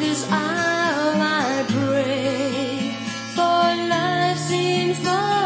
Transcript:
this hour I pray, for life seems my